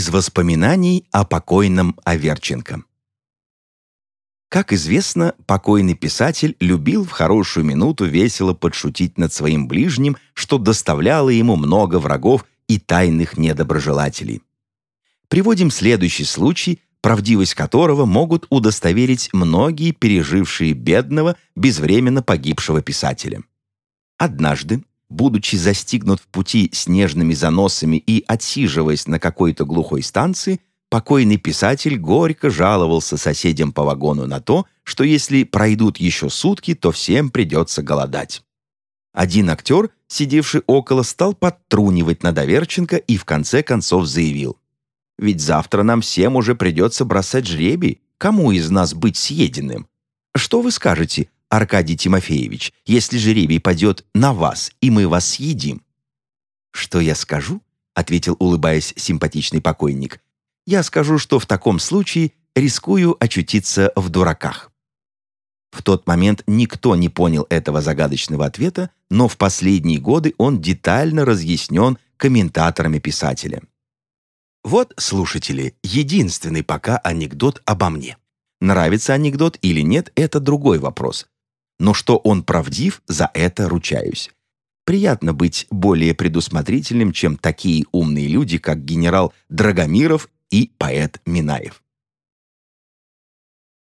Из воспоминаний о покойном Аверченко. Как известно, покойный писатель любил в хорошую минуту весело подшутить над своим ближним, что доставляло ему много врагов и тайных недоброжелателей. Приводим следующий случай, правдивость которого могут удостоверить многие пережившие бедного, безвременно погибшего писателя. Однажды, будучи застигнут в пути снежными заносами и отсиживаясь на какой-то глухой станции, покойный писатель горько жаловался соседям по вагону на то, что если пройдут еще сутки, то всем придется голодать. Один актер, сидевший около, стал подтрунивать на Доверченко и в конце концов заявил. «Ведь завтра нам всем уже придется бросать жребий, кому из нас быть съеденным. Что вы скажете, Аркадий Тимофеевич, если жребий падет на вас, и мы вас съедим?» «Что я скажу?» — ответил, улыбаясь симпатичный покойник. «Я скажу, что в таком случае рискую очутиться в дураках». В тот момент никто не понял этого загадочного ответа, но в последние годы он детально разъяснен комментаторами писателя. Вот, слушатели, единственный пока анекдот обо мне. Нравится анекдот или нет, это другой вопрос. Но что он правдив, за это ручаюсь. Приятно быть более предусмотрительным, чем такие умные люди, как генерал Драгомиров и поэт Минаев.